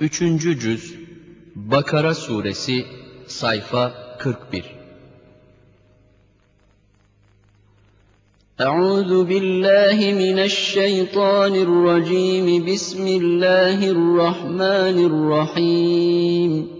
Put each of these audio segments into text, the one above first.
Üçüncü Cüz Bakara Suresi Sayfa 41 أعوذ بالله من الشيطان الرجيم بسم الله الرحمن الرحيم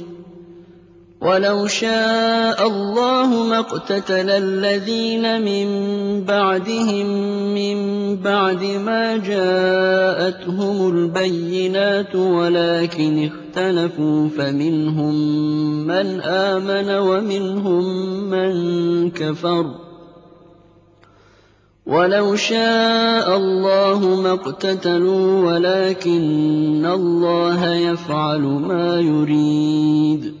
وَلَوْ شَاءَ اللَّهُ مَا اقْتَتَلَ الَّذِينَ مِن بَعْدِهِم مِّن بَعْدِ مَا جَاءَتْهُمُ الْبَيِّنَاتُ وَلَٰكِنِ اخْتَلَفُوا فَمِنْهُم مَّنْ آمَنَ وَمِنْهُم مَّن كَفَرَ. وَلَوْ شَاءَ اللَّهُ مَا اقْتَتَلُوا وَلَٰكِنَّ اللَّهَ يَفْعَلُ مَا يُرِيدُ.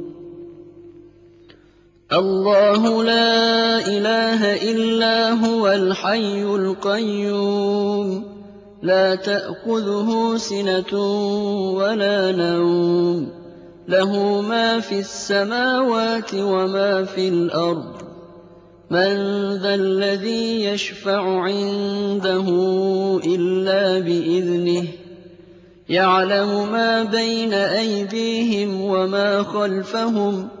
اللَّهُ لَا إِلَٰهَ إِلَّا هُوَ الْحَيُّ الْقَيُّومُ. لَا تَأْخُذُهُ سِنَةٌ وَلَا نَوْمٌ. لَّهُ مَا فِي السَّمَاوَاتِ وَمَا فِي الْأَرْضِ. مَن ذَا الَّذِي يَشْفَعُ عِندَهُ إِلَّا بِإِذْنِهِ. يَعْلَمُ مَا بَيْنَ أَيْدِيهِمْ وَمَا خَلْفَهُمْ.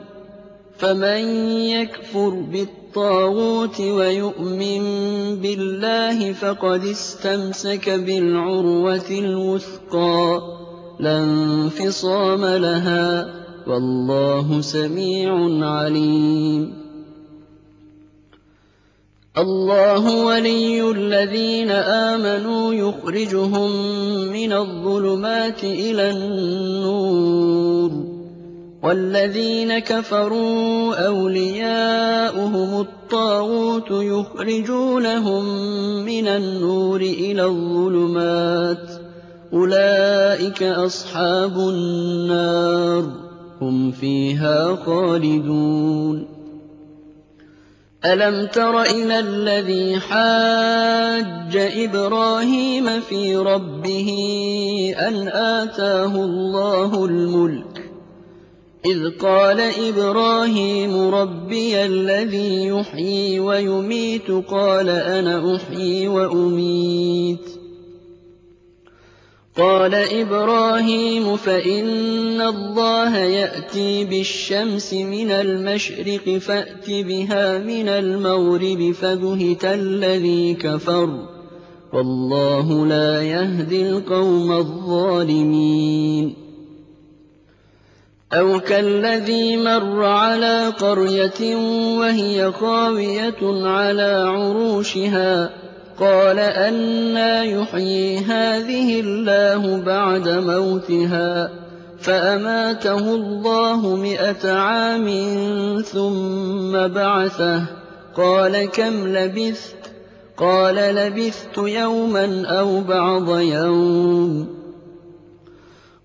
فَمَن يَكْفُرْ بِالطَّاغُوتِ وَيُؤْمِن بِاللَّهِ فَقَدِ اسْتَمْسَكَ بِالْعُرْوَةِ الْوُثْقَىٰ لَا انفِصَامَ لَهَا ۗ وَاللَّهُ سَمِيعٌ عَلِيمٌ. اللَّهُ وَلِيُّ الَّذِينَ آمَنُوا يُخْرِجُهُم مِّنَ الظُّلُمَاتِ إِلَى النُّورِ ۖ وَالَّذِينَ كَفَرُوا أَوْلِيَاؤُهُمُ الطَّاغُوتُ يُخْرِجُونَهُم مِّنَ النُّورِ إِلَى الظُّلُمَاتِ ۗ. أُولَٰئِكَ أَصْحَابُ النَّارِ ۖ. هُمْ فِيهَا خَالِدُونَ. أَلَمْ تَرَ إِلَى الَّذِي حَاجَّ إِبْرَاهِيمَ فِي رَبِّهِ أَنْ آتَاهُ اللَّهُ الْمُلْكَ إِذْ قَالَ إِبْرَاهِيمُ رَبِّيَ الَّذِي يُحْيِي وَيُمِيتُ قَالَ أَنَا أُحْيِي وَأُمِيتُ. قَالَ إِبْرَاهِيمُ فَإِنَّ اللَّهَ يَأْتِي بِالشَّمْسِ مِنَ الْمَشْرِقِ فَأْتِ بِهَا مِنَ الْمَغْرِبِ فَبُهِتَ الَّذِي كَفَرَ ۗ وَاللَّهُ لَا يَهْدِي الْقَوْمَ الظَّالِمِينَ. أَوْ كَالَّذِي مَرَّ عَلَىٰ قَرْيَةٍ وَهِيَ خَاوِيَةٌ عَلَىٰ عُرُوشِهَا قَالَ أَنَّىٰ يُحْيِي هَٰذِهِ اللَّهُ بَعْدَ مَوْتِهَا ۖ فَأَمَاتَهُ اللَّهُ مِائَةَ عَامٍ ثُمَّ بَعَثَهُ ۖ قَالَ كَمْ لَبِثْتَ ۖ؟ قَالَ لَبِثْتُ يَوْمًا أَوْ بَعْضَ يَوْمٍ ۖ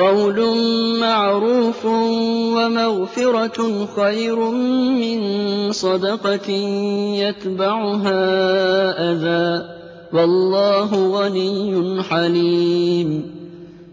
قَوْلٌ مَّعْرُوفٌ وَمَغْفِرَةٌ خَيْرٌ مِّن صَدَقَةٍ يَتْبَعُهَا أَذًى ۗ. وَاللَّهُ غَنِيٌّ حَلِيمٌ.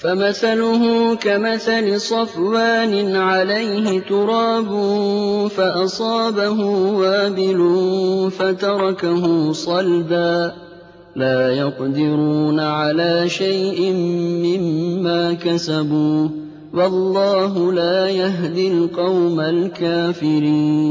فَمَثَلُهُ كَمَثَلِ صَفْوَانٍ عَلَيْهِ تُرَابٌ فَأَصَابَهُ وَابِلٌ فَتَرَكَهُ صَلْدًا ۖ لَّا يَقْدِرُونَ عَلَىٰ شَيْءٍ مِّمَّا كَسَبُوا ۗ وَاللَّهُ لَا يَهْدِي الْقَوْمَ الْكَافِرِينَ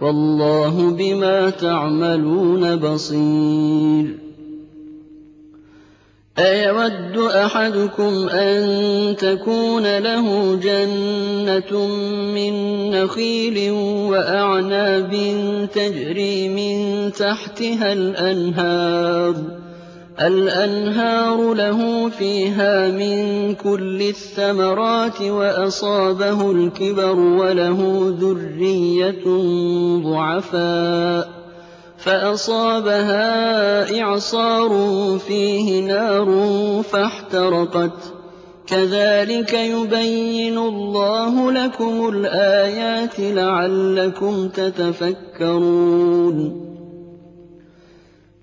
وَاللَّهُ بِمَا تَعْمَلُونَ بَصِيرٌ. أَيَوَدُّ أَحَدُكُمْ أَن تَكُونَ لَهُ جَنَّةٌ مِّن نَّخِيلٍ وَأَعْنَابٍ تَجْرِي مِن تَحْتِهَا الْأَنْهَارُ الْأَنْهَارُ لَهُ فِيهَا مِن كُلِّ الثَّمَرَاتِ وَأَصَابَهُ الْكِبَرُ وَلَهُ ذُرِّيَّةٌ ضُعَفَاءُ فَأَصَابَهَا إِعْصَارٌ فِيهِ نَارٌ فَاحْتَرَقَتْ ۗ كَذَٰلِكَ يُبَيِّنُ اللَّهُ لَكُمُ الْآيَاتِ لَعَلَّكُمْ تَتَفَكَّرُونَ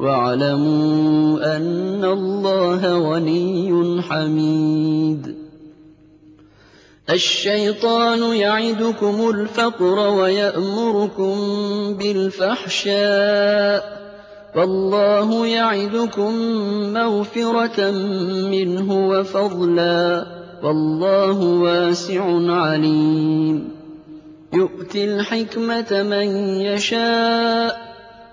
وَاعْلَمُوا أَنَّ اللَّهَ غَنِيٌّ حَمِيدٌ. الشَّيْطَانُ يَعِدُكُمُ الْفَقْرَ وَيَأْمُرُكُم بِالْفَحْشَاءِ ۖ. وَاللَّهُ يَعِدُكُم مَّغْفِرَةً مِّنْهُ وَفَضْلًا ۗ. وَاللَّهُ وَاسِعٌ عَلِيمٌ. يُؤْتِي الْحِكْمَةَ مَن يَشَاءُ.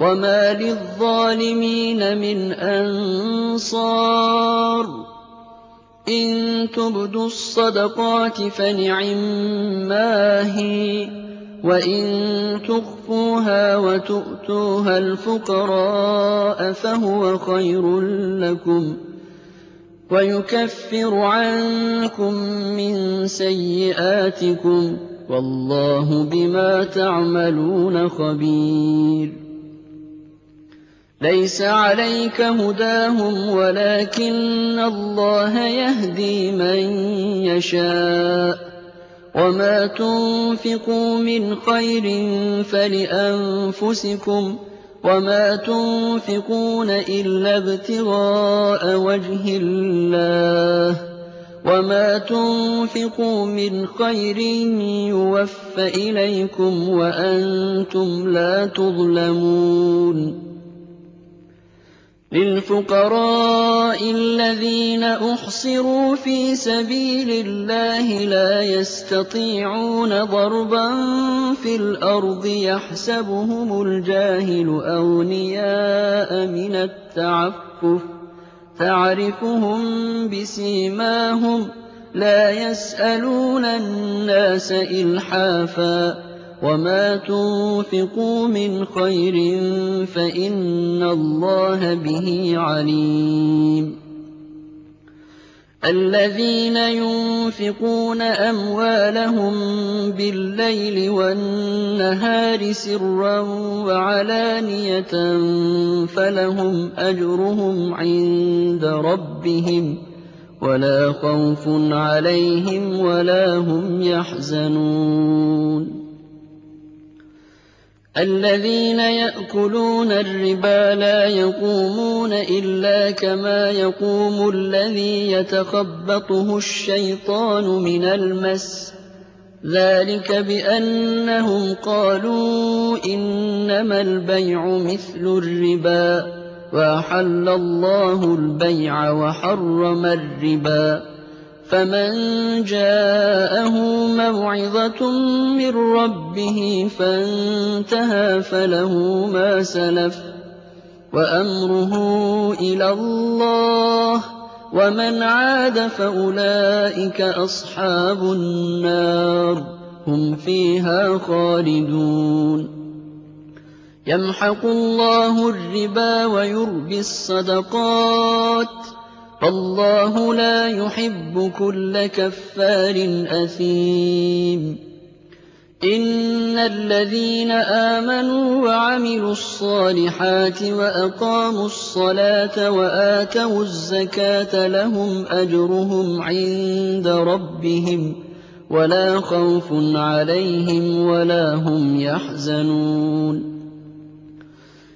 وَمَا لِلظَّالِمِينَ مِنْ أَنصَارٍ إِن تُبْدُوا الصَّدَقَاتِ فَنِعِمَّا هِيَ وَإِن تُخْفُوهَا وَتُؤْتُوهَا الْفُقَرَاءَ فَهُوَ خَيْرٌ لَّكُمْ وَيُكَفِّرُ عَنكُم مِّن سَيِّئَاتِكُمْ ۗ وَاللَّهُ بِمَا تَعْمَلُونَ خَبِيرٌ لَيْسَ عَلَيْكَ هُدَاهُمْ وَلَٰكِنَّ اللَّهَ يَهْدِي مَن يَشَاءُ. وَمَا تُنفِقُوا مِنْ خَيْرٍ فَلِأَنفُسِكُمْ ۚ وَمَا تُنفِقُونَ إِلَّا ابْتِغَاءَ وَجْهِ اللَّهِ ۚ. وَمَا تُنفِقُوا مِنْ خَيْرٍ يُوَفَّ إِلَيْكُمْ وَأَنتُمْ لَا تُظْلَمُونَ. لِلْفُقَرَاءِ الَّذِينَ أُحْصِرُوا فِي سَبِيلِ اللَّهِ لَا يَسْتَطِيعُونَ ضَرْبًا فِي الْأَرْضِ يَحْسَبُهُمُ الْجَاهِلُ أَغْنِيَاءَ مِنَ التَّعَفُّفِ تَعْرِفُهُم بِسِيمَاهُمْ لَا يَسْأَلُونَ النَّاسَ إِلْحَافًا وَمَا تُنفِقُوا مِنْ خَيْرٍ فَإِنَّ اللَّهَ بِهِ عَلِيمٌ الَّذِينَ يُنفِقُونَ أَمْوَالَهُم بِاللَّيْلِ وَالنَّهَارِ سِرًّا وَعَلَانِيَةً فَلَهُمْ أَجْرُهُمْ عِندَ رَبِّهِمْ وَلَا خَوْفٌ عَلَيْهِمْ وَلَا هُمْ يَحْزَنُونَ الَّذِينَ يَأْكُلُونَ الرِّبَا لَا يَقُومُونَ إِلَّا كَمَا يَقُومُ الَّذِي يَتَخَبَّطُهُ الشَّيْطَانُ مِنَ الْمَسِّ ۚ. ذَٰلِكَ بِأَنَّهُمْ قَالُوا إِنَّمَا الْبَيْعُ مِثْلُ الرِّبَا ۗ وَأَحَلَّ اللَّهُ الْبَيْعَ وَحَرَّمَ الرِّبَا. فَمَن جَاءَهُ مَوْعِظَةٌ مِّن رَّبِّهِ فَانتَهَىٰ فَلَهُ مَا سَلَفَ وَأَمْرُهُ إِلَى اللَّهِ ۖ وَمَنْ عَادَ فَأُولَٰئِكَ أَصْحَابُ النَّارِ ۖ هُمْ فِيهَا خَالِدُونَ يَمْحَقُ اللَّهُ الرِّبَا وَيُرْبِي الصَّدَقَاتِ وَاللَّهُ لَا يُحِبُّ كُلَّ كَفَّارٍ أَثِيمٍ. إِنَّ الَّذِينَ آمَنُوا وَعَمِلُوا الصَّالِحَاتِ وَأَقَامُوا الصَّلَاةَ وَآتَوُا الزَّكَاةَ لَهُمْ أَجْرُهُمْ عِندَ رَبِّهِمْ وَلَا خَوْفٌ عَلَيْهِمْ وَلَا هُمْ يَحْزَنُونَ.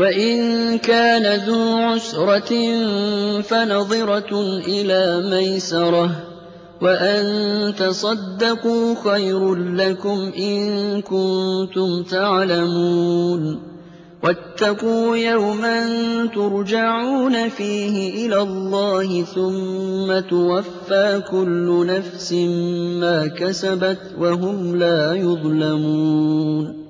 وَإِن كَانَ ذُو عُسْرَةٍ فَنَظِرَةٌ إِلَىٰ مَيْسَرَةٍ ۚ وَأَن تَصَدَّقُوا خَيْرٌ لَّكُمْ إِن كُنتُمْ تَعْلَمُونَ وَاتَّقُوا يَوْمًا تُرْجَعُونَ فِيهِ إِلَى اللَّهِ ثُمَّ تُوَفَّىٰ كُلُّ نَفْسٍ مَّا كَسَبَتْ وَهُمْ لَا يُظْلَمُونَ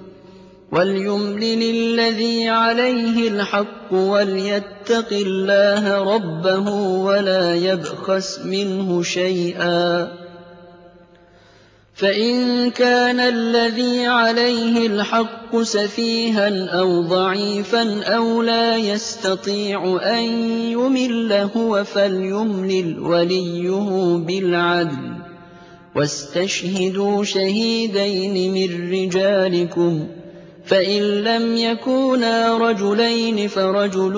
وليملل الذي عليه الحق وليتق الله ربه ولا يبخس منه شيئا فإن كان الذي عليه الحق سفيها أو ضعيفا أو لا يستطيع أن يمل هو فليملل وليه بالعدل واستشهدوا شهيدين من رجالكم فإن لم يكونا رجلين فرجل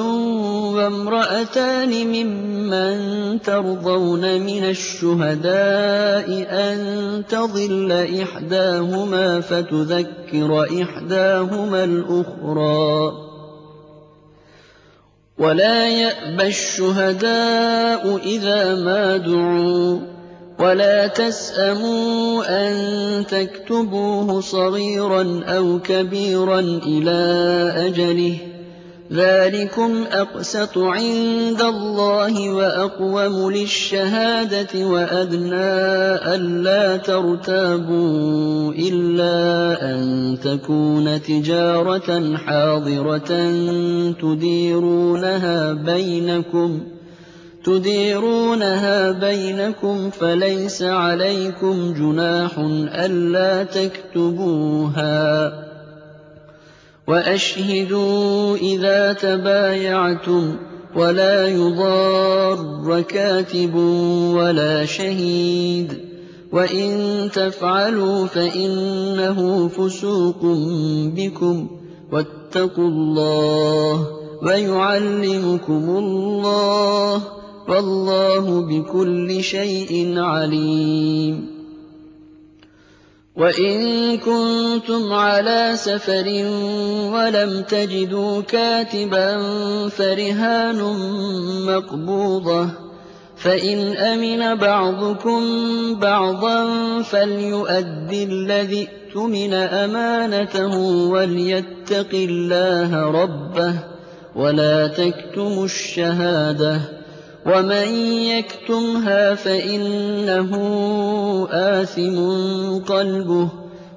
وامرأتان ممن ترضون من الشهداء أن تضل إحداهما فتذكر إحداهما الأخرى ولا يأبى الشهداء إذا ما دعوا ولا تسأموا أن تكتبوه صغيرا أو كبيرا إلى أجله ذلكم أقسط عند الله وأقوم للشهادة وأدنى ألا ترتابوا إلا أن تكون تجارة حاضرة تديرونها بينكم ۖ تديرونها بينكم فليس عليكم جناح ألا تكتبوها وأشهدوا إذا تبايعتم ولا يضار كاتب ولا شهيد وإن تفعلوا فإنه فسوق بكم واتقوا الله ويعلمكم الله وَاللَّهُ بِكُلِّ شَيْءٍ عَلِيمٌ. وَإِن كُنتُمْ عَلَىٰ سَفَرٍ وَلَمْ تَجِدُوا كَاتِبًا فَرِهَانٌ مَّقْبُوضَةٌ ۖ. فَإِنْ أَمِنَ بَعْضُكُم بَعْضًا فَلْيُؤَدِّ الَّذِي اؤْتُمِنَ أَمَانَتَهُ وَلْيَتَّقِ اللَّهَ رَبَّهُ وَلَا تَكْتُمُوا الشَّهَادَةَ. وَمَن يَكْتُمْهَا فَإِنَّهُ آثِمٌ قَلْبُهُ ۗ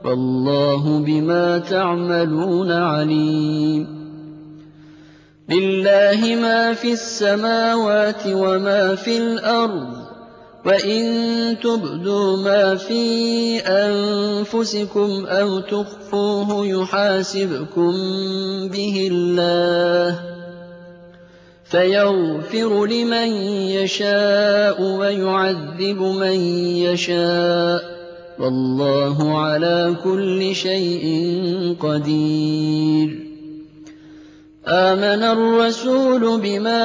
وَاللَّهُ بِمَا تَعْمَلُونَ عَلِيمٌ لِّلَّهِ مَا فِي السَّمَاوَاتِ وَمَا فِي الْأَرْضِ ۚ وَإِن تُبْدُوا مَا فِي أَنفُسِكُمْ أَوْ تُخْفُوهُ يُحَاسِبْكُم بِهِ فَيَغْفِرُ لِمَن يَشَاءُ وَيُعَذِّبُ مَن يَشَاءُ ۗ وَاللَّهُ عَلَىٰ كُلِّ شَيْءٍ قَدِيرٌ آمَنَ الرَّسُولُ بِمَا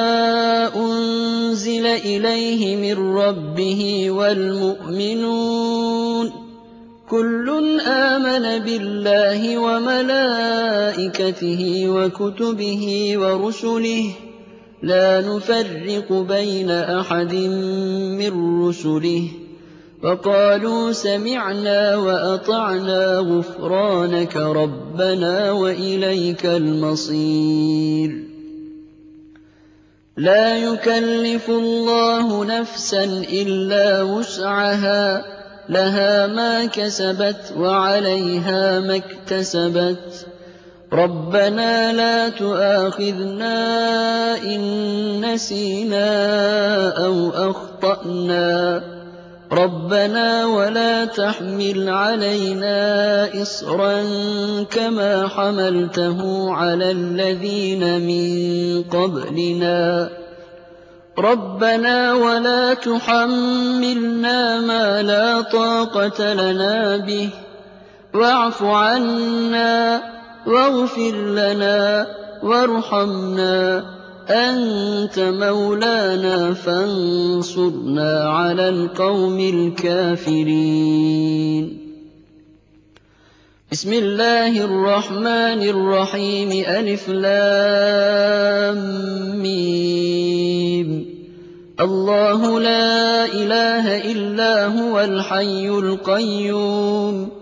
أُنزِلَ إِلَيْهِ مِن رَّبِّهِ وَالْمُؤْمِنُونَ ۚ كُلٌّ آمَنَ بِاللَّهِ وَمَلَائِكَتِهِ وَكُتُبِهِ وَرُسُلِهِ لَا نُفَرِّقُ بَيْنَ أَحَدٍ مِّن رُّسُلِهِ. وَقَالُوا سَمِعْنَا وَأَطَعْنَا غُفْرَانَكَ رَبَّنَا وَإِلَيْكَ الْمَصِيرُ. لَا يُكَلِّفُ اللَّهُ نَفْسًا إِلَّا وُسْعَهَا ۖ لَهَا مَا كَسَبَتْ وَعَلَيْهَا مَا اكْتَسَبَتْ. رَبَّنَا لَا تُؤَاخِذْنَا إِن نَّسِينَا أَوْ أَخْطَأْنَا ۚ رَبَّنَا وَلَا تَحْمِلْ عَلَيْنَا إِصْرًا كَمَا حَمَلْتَهُ عَلَى الَّذِينَ مِن قَبْلِنَا ۚ رَبَّنَا وَلَا تُحَمِّلْنَا مَا لَا طَاقَةَ لَنَا بِهِ وَاعْفُ عَنَّا وَاغْفِرْ لَنَا وَارْحَمْنَا ۚ أَنتَ مَوْلَانَا فَانصُرْنَا عَلَى الْقَوْمِ الْكَافِرِينَ. بسم الله الرحمن الرحيم. ألف لام ميم. الله لا إله إلا هو الحي القيوم.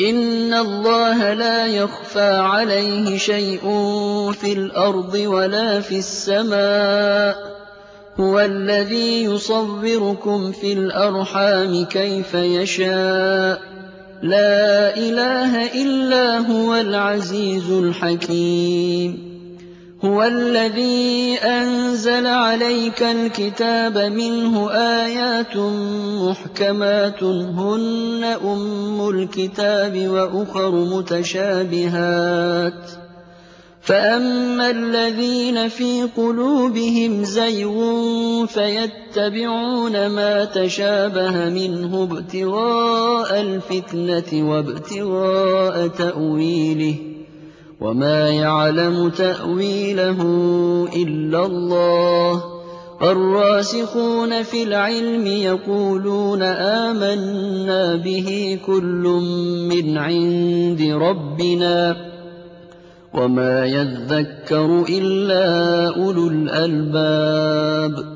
إِنَّ اللَّهَ لَا يَخْفَىٰ عَلَيْهِ شَيْءٌ فِي الْأَرْضِ وَلَا فِي السَّمَاءِ ۖ هُوَ الَّذِي يُصَوِّرُكُمْ فِي الْأَرْحَامِ كَيْفَ يَشَاءُ ۚ لَا إِلَٰهَ إِلَّا هُوَ الْعَزِيزُ الْحَكِيمُ هُوَ الَّذِي أَنزَلَ عَلَيْكَ الْكِتَابَ مِنْهُ آيَاتٌ مُّحْكَمَاتٌ هُنَّ أُمُّ الْكِتَابِ وَأُخَرُ مُتَشَابِهَاتٌ ۖ. فَأَمَّا الَّذِينَ فِي قُلُوبِهِمْ زَيْغٌ فَيَتَّبِعُونَ مَا تَشَابَهَ مِنْهُ ابْتِغَاءَ الْفِتْنَةِ وَابْتِغَاءَ تَأْوِيلِهِ ۗ. وَمَا يَعْلَمُ تَأْوِيلَهُ إِلَّا اللَّهُ ۗ الرَّاسِخُونَ فِي الْعِلْمِ يَقُولُونَ آمَنَّا بِهِ كُلٌّ مِّنْ عِندِ رَبِّنَا ۗ وَمَا يَذَّكَّرُ إِلَّا أُولُو الْأَلْبَابِ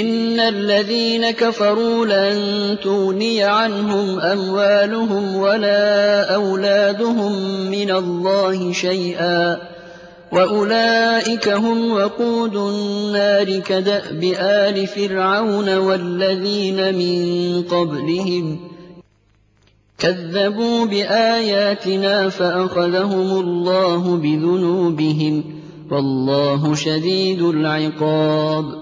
إِنَّ الَّذِينَ كَفَرُوا لَن تُغْنِيَ عَنْهُمْ أَمْوَالُهُمْ وَلَا أَوْلَادُهُم مِّنَ اللَّهِ شَيْئًا ۖ وَأُولَٰئِكَ هُمْ وَقُودُ النَّارِ كَدَأْبِ آلِ فِرْعَوْنَ وَالَّذِينَ مِن قَبْلِهِمْ ۚ كَذَّبُوا بِآيَاتِنَا فَأَخَذَهُمُ اللَّهُ بِذُنُوبِهِمْ ۗ وَاللَّهُ شَدِيدُ الْعِقَابِ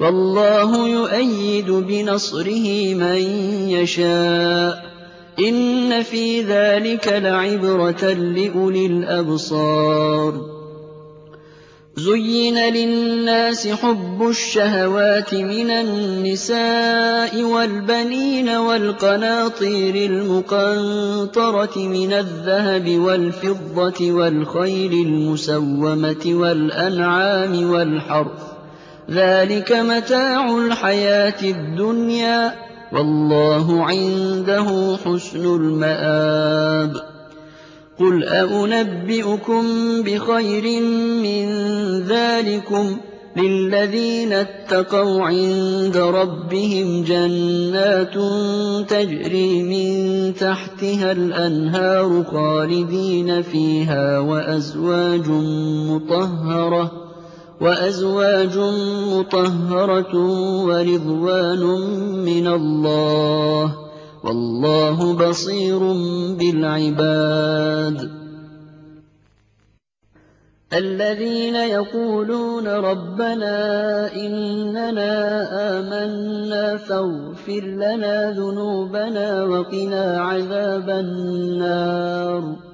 وَاللَّهُ يُؤَيِّدُ بِنَصْرِهِ مَن يَشَاءُ ۗ. إِنَّ فِي ذَٰلِكَ لَعِبْرَةً لِّأُولِي الْأَبْصَارِ. زُيِّنَ لِلنَّاسِ حُبُّ الشَّهَوَاتِ مِنَ النِّسَاءِ وَالْبَنِينَ وَالْقَنَاطِيرِ الْمُقَنطَرَةِ مِنَ الذَّهَبِ وَالْفِضَّةِ وَالْخَيْلِ الْمُسَوَّمَةِ وَالْأَنْعَامِ وَالْحَرْثِ ۗ ذَٰلِكَ مَتَاعُ الْحَيَاةِ الدُّنْيَا ۖ وَاللَّهُ عِندَهُ حُسْنُ الْمَآبِ قُلْ أَؤُنَبِّئُكُم بِخَيْرٍ مِّن ذَٰلِكُمْ ۚ لِلَّذِينَ اتَّقَوْا عِندَ رَبِّهِمْ جَنَّاتٌ تَجْرِي مِن تَحْتِهَا الْأَنْهَارُ خَالِدِينَ فِيهَا وَأَزْوَاجٌ مُّطَهَّرَةٌ وَرِضْوَانٌ مِّنَ اللَّهِ ۗ وَاللَّهُ بَصِيرٌ بِالْعِبَادِ. الَّذِينَ يَقُولُونَ رَبَّنَا إِنَّنَا آمَنَّا فَاغْفِرْ لَنَا ذُنُوبَنَا وَقِنَا عَذَابَ النَّارِ.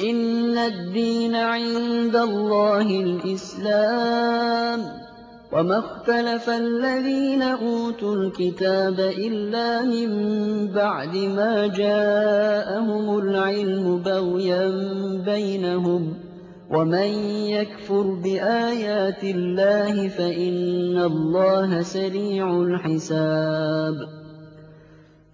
إِنَّ الدِّينَ عِندَ اللَّهِ الْإِسْلَامُ ۗ وَمَا اخْتَلَفَ الَّذِينَ أُوتُوا الْكِتَابَ إِلَّا مِن بَعْدِ مَا جَاءَهُمُ الْعِلْمُ بَغْيًا بَيْنَهُمْ ۗ وَمَن يَكْفُرْ بِآيَاتِ اللَّهِ فَإِنَّ اللَّهَ سَرِيعُ الْحِسَابِ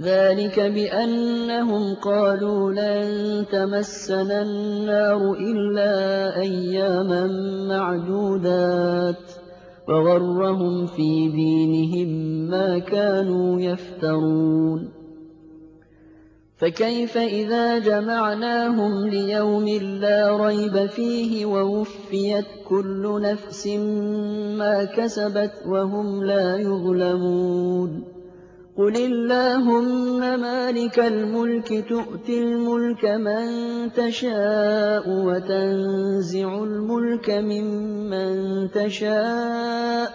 ذَٰلِكَ بِأَنَّهُمْ قَالُوا لَن تَمَسَّنَا النَّارُ إِلَّا أَيَّامًا مَّعْدُودَاتٍ ۖ وَغَرَّهُمْ فِي دِينِهِم مَّا كَانُوا يَفْتَرُونَ فَكَيْفَ إِذَا جَمَعْنَاهُمْ لِيَوْمٍ لَّا رَيْبَ فِيهِ وَوُفِّيَتْ كُلُّ نَفْسٍ مَّا كَسَبَتْ وَهُمْ لَا يُظْلَمُونَ قُلِ اللَّهُمَّ مَالِكَ الْمُلْكِ تُؤْتِي الْمُلْكَ مَن تَشَاءُ وَتَنزِعُ الْمُلْكَ مِمَّن تَشَاءُ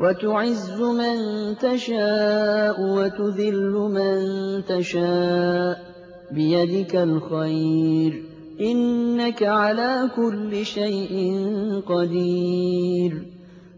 وَتُعِزُّ مَن تَشَاءُ وَتُذِلُّ مَن تَشَاءُ ۖ بِيَدِكَ الْخَيْرُ ۖ إِنَّكَ عَلَىٰ كُلِّ شَيْءٍ قَدِيرٌ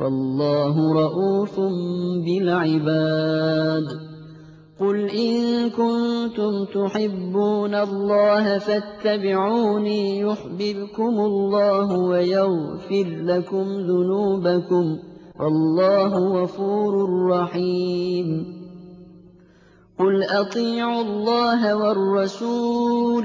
وَاللَّهُ رَءُوفٌ بِالْعِبَادِ. قُلْ إِن كُنتُمْ تُحِبُّونَ اللَّهَ فَاتَّبِعُونِي يُحْبِبْكُمُ اللَّهُ وَيَغْفِرْ لَكُمْ ذُنُوبَكُمْ ۗ وَاللَّهُ غَفُورٌ رَّحِيمٌ. قُلْ أَطِيعُوا اللَّهَ وَالرَّسُولَ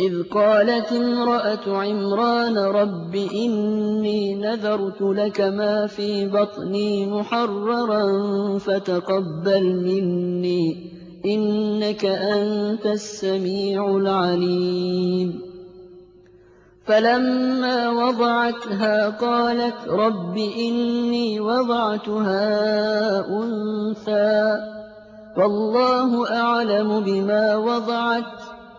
إِذْ قَالَتِ امْرَأَتُ عِمْرَانَ رَبِّ إِنِّي نَذَرْتُ لَكَ مَا فِي بَطْنِي مُحَرَّرًا فَتَقَبَّلْ مِنِّي ۖ إِنَّكَ أَنتَ السَّمِيعُ الْعَلِيمُ. فَلَمَّا وَضَعَتْهَا قَالَتْ رَبِّ إِنِّي وَضَعْتُهَا أُنثَىٰ وَاللَّهُ أَعْلَمُ بِمَا وَضَعَتْ.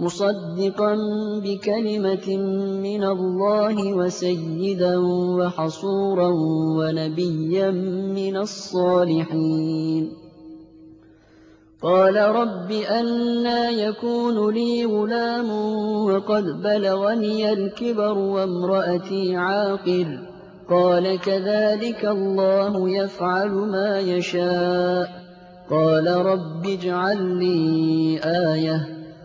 مُصَدِّقًا بِكَلِمَةٍ مِّنَ اللَّهِ وَسَيِّدًا وَحَصُورًا وَنَبِيًّا مِّنَ الصَّالِحِينَ. قَالَ رَبِّ أَنَّىٰ يَكُونُ لِي غُلَامٌ وَقَدْ بَلَغَنِيَ الْكِبَرُ وَامْرَأَتِي عَاقِرٌ ۖ. قَالَ كَذَٰلِكَ اللَّهُ يَفْعَلُ مَا يَشَاءُ. قَالَ رَبِّ اجْعَل لِّي آيَةً.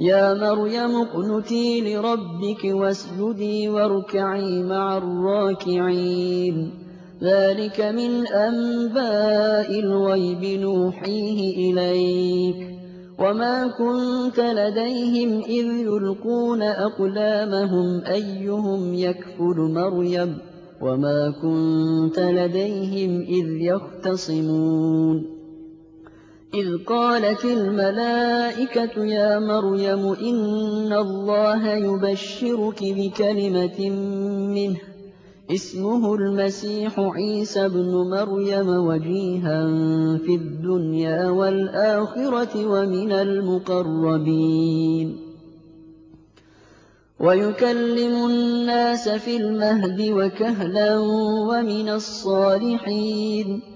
يَا مَرْيَمُ اقْنُتِي لِرَبِّكِ وَاسْجُدِي وَارْكَعِي مَعَ الرَّاكِعِينَ. ذَٰلِكَ مِنْ أَنبَاءِ الْغَيْبِ نُوحِيهِ إِلَيْكَ ۖ. وَمَا كُنتَ لَدَيْهِمْ إِذْ يُلْقُونَ أَقْلَامَهُمْ أَيُّهُمْ يَكْفُلُ مَرْيَمَ. وَمَا كُنتَ لَدَيْهِمْ إِذْ يَخْتَصِمُونَ. إِذْ قَالَتِ الْمَلَائِكَةُ يَا مَرْيَمُ إِنَّ اللَّهَ يُبَشِّرُكِ بِكَلِمَةٍ مِّنْهُ اسْمُهُ الْمَسِيحُ عِيسَى ابْنُ مَرْيَمَ وَجِيهًا فِي الدُّنْيَا وَالْآخِرَةِ وَمِنَ الْمُقَرَّبِينَ. وَيُكَلِّمُ النَّاسَ فِي الْمَهْدِ وَكَهْلًا وَمِنَ الصَّالِحِينَ.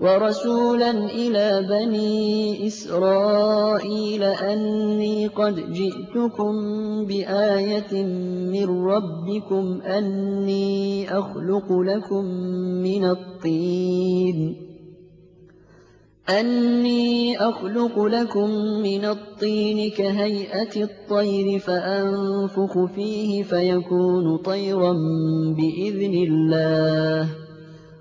وَرَسُولًا إِلَىٰ بَنِي إِسْرَائِيلَ أَنِّي قَدْ جِئْتُكُم بِآيَةٍ مِّن رَّبِّكُمْ أَنِّي أَخْلُقُ لَكُم مِّنَ الطِّينِ. أَنِّي أَخْلُقُ لَكُم مِّنَ الطِّينِ كَهَيْئَةِ الطَّيْرِ فَأَنفُخُ فِيهِ فَيَكُونُ طَيْرًا بِإِذْنِ اللَّهِ.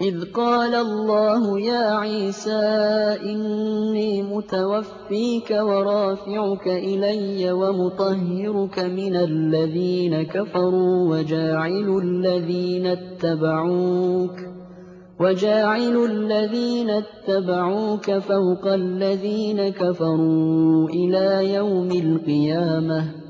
إِذْ قَالَ اللَّهُ يَا عِيسَىٰ إِنِّي مُتَوَفِّيكَ وَرَافِعُكَ إِلَيَّ وَمُطَهِّرُكَ مِنَ الَّذِينَ كَفَرُوا وَجَاعِلُ الَّذِينَ اتَّبَعُوكَ فَوْقَ الَّذِينَ كَفَرُوا إِلَىٰ يَوْمِ الْقِيَامَةِ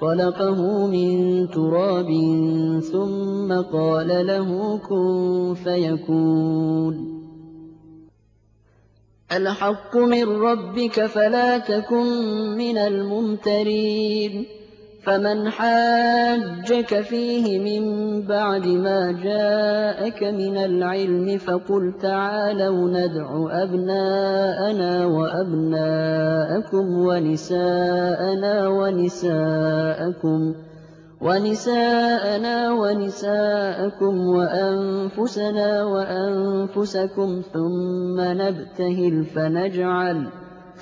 خَلَقَهُ مِن تُرَابٍ ثُمَّ قَالَ لَهُ كُن فَيَكُونُ. الْحَقُّ مِن رَّبِّكَ فَلَا تَكُن مِّنَ الْمُمْتَرِينَ. فَمَنْ حَاجَّكَ فِيهِ مِن بَعْدِ مَا جَاءَكَ مِنَ الْعِلْمِ فَقُلْ تَعَالَوْا نَدْعُ أَبْنَاءَنَا وَأَبْنَاءَكُمْ وَنِسَاءَنَا وَنِسَاءَكُمْ وَأَنفُسَنَا وَأَنفُسَكُمْ ثُمَّ نَبْتَهِلْ فَنَجْعَل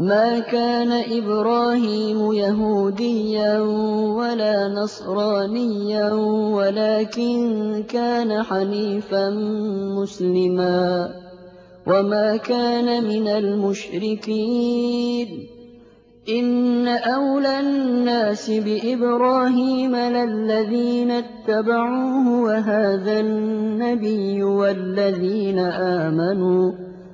مَا كَانَ إِبْرَاهِيمُ يَهُودِيًّا وَلَا نَصْرَانِيًّا وَلَٰكِن كَانَ حَنِيفًا مُّسْلِمًا. وما كان من المشركين. إن أولى الناس بإبراهيم للذين اتبعوه وهذا النبي والذين آمنوا.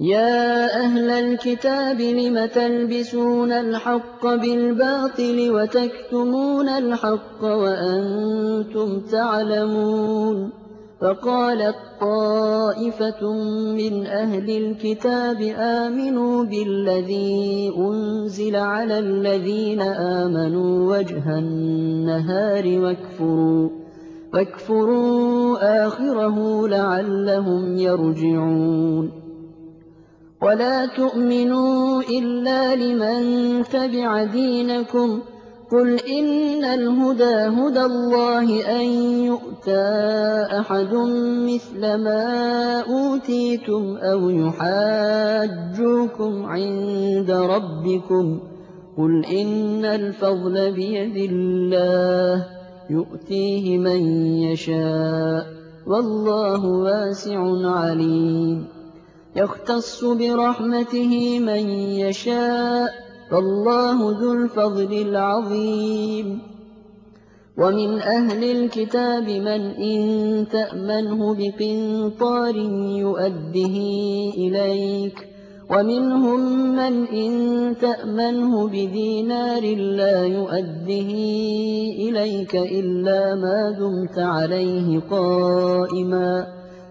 يا أهل الكتاب لم تلبسون الحق بالباطل وتكتمون الحق وأنتم تعلمون فقالت طائفة من أهل الكتاب آمنوا بالذي أنزل على الذين آمنوا وجه النهار واكفروا, واكفروا آخره لعلهم يرجعون ولا تؤمنوا إلا لمن تبع دينكم قل إن الهدى هدى الله أن يؤتى أحد مثل ما أوتيتم أو يحاجوكم عند ربكم قل إن الفضل بيد الله يؤتيه من يشاء والله واسع عليم يختص برحمته من يشاء فالله ذو الفضل العظيم. ومن أهل الكتاب من إن تأمنه بقنطار يؤده إليك. ومنهم من إن تأمنه بدينار لا يؤده إليك إلا ما دمت عليه قائماً.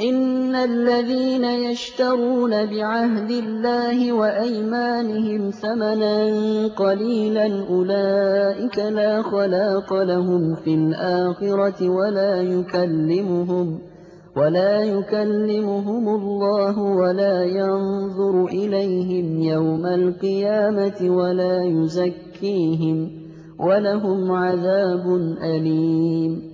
إن الذين يشترون بعهد الله وأيمانهم ثمنا قليلا أولئك لا خلاق لهم في الآخرة ولا يكلمهم ولا يكلمهم الله ولا ينظر إليهم يوم القيامة ولا يزكيهم ولهم عذاب أليم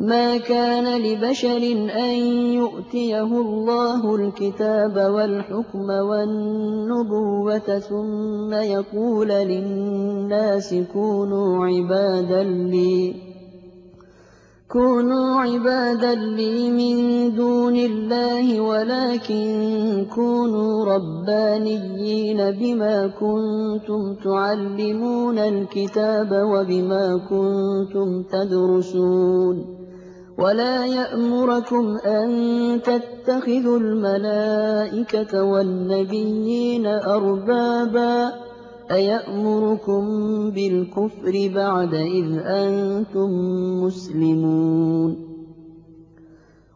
مَا كَانَ لِبَشَرٍ أَن يُؤْتِيَهُ اللَّهُ الْكِتَابَ وَالْحُكْمَ وَالنُّبُوَّةَ ثُمَّ يَقُولَ لِلنَّاسِ كُونُوا عِبَادًا لِّي كونوا عبادا لي من دون الله ولكن كونوا ربانيين بما كنتم تعلمون الكتاب وبما كنتم تدرسون. ولا يأمركم أن تتخذوا الملائكة والنبيين أربابا أيأمركم بالكفر بعد إذ أنتم مسلمون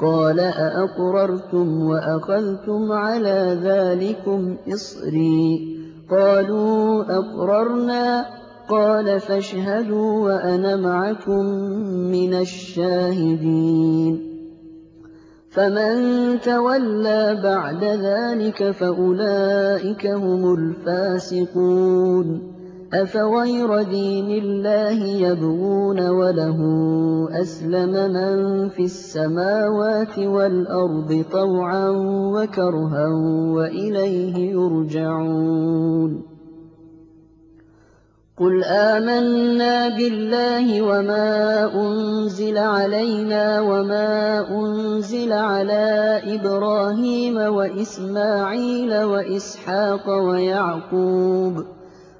قال أأقررتم وأخذتم على ذلكم إصري؟ قالوا أقررنا. قال فاشهدوا وأنا معكم من الشاهدين. فَمَن تَوَلَّىٰ بَعْدَ ذَٰلِكَ فَأُولَٰئِكَ هُمُ الْفَاسِقُونَ. أَفَغَيْرَ دِينِ اللَّهِ يَبْغُونَ وَلَهُ أَسْلَمَ مَن فِي السَّمَاوَاتِ وَالْأَرْضِ طَوْعًا وَكَرْهًا وَإِلَيْهِ يُرْجَعُونَ. قُلْ آمَنَّا بِاللَّهِ وَمَا أُنزِلَ عَلَيْنَا وَمَا أُنزِلَ عَلَىٰ إِبْرَاهِيمَ وَإِسْمَاعِيلَ وَإِسْحَاقَ وَيَعْقُوبَ